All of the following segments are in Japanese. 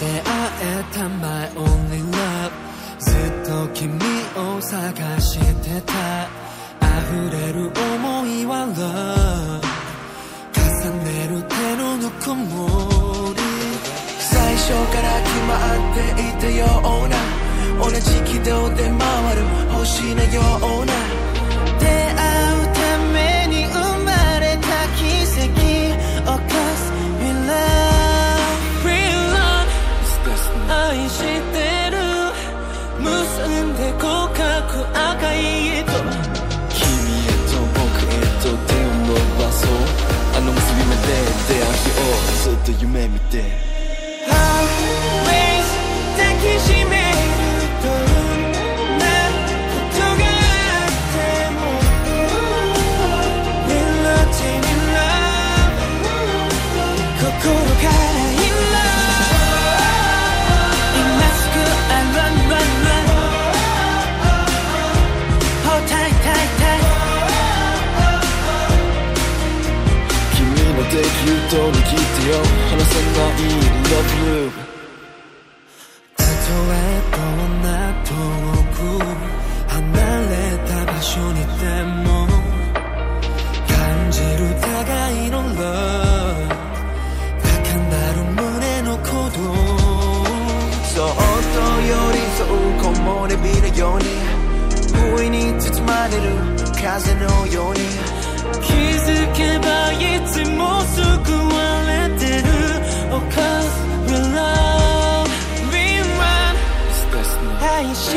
出会えた My only love ずっと君を探してた。溢れる想いは love 重ねる手のぬくもり。最初から決まっていたような。同じ軌道で回る。日をずっ君の出来言う通り聞いてよ離さない Love you たとえどんな遠く離れた場所にでも感じる互いの love 高鳴る胸の鼓動そっと寄り添う木漏れ日のように不意に包まれる風のように愛し合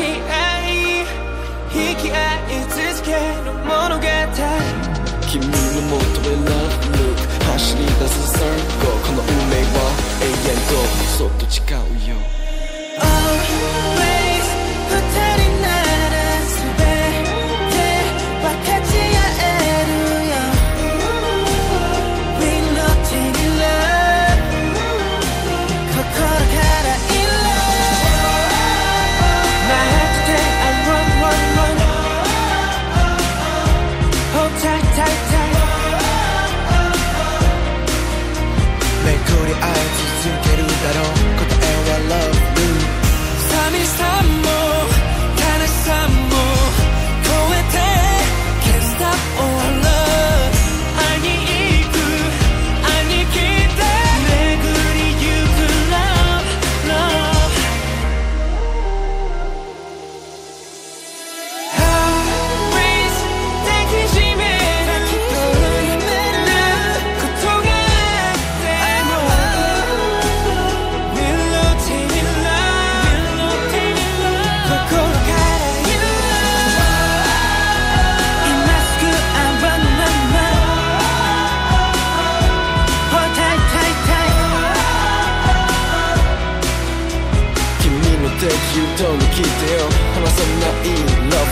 い引き合い続ける物語君のもとへ Love Look 走り出す Circle この運命は永遠とそっと誓う。言う通り聞いてよ。話さない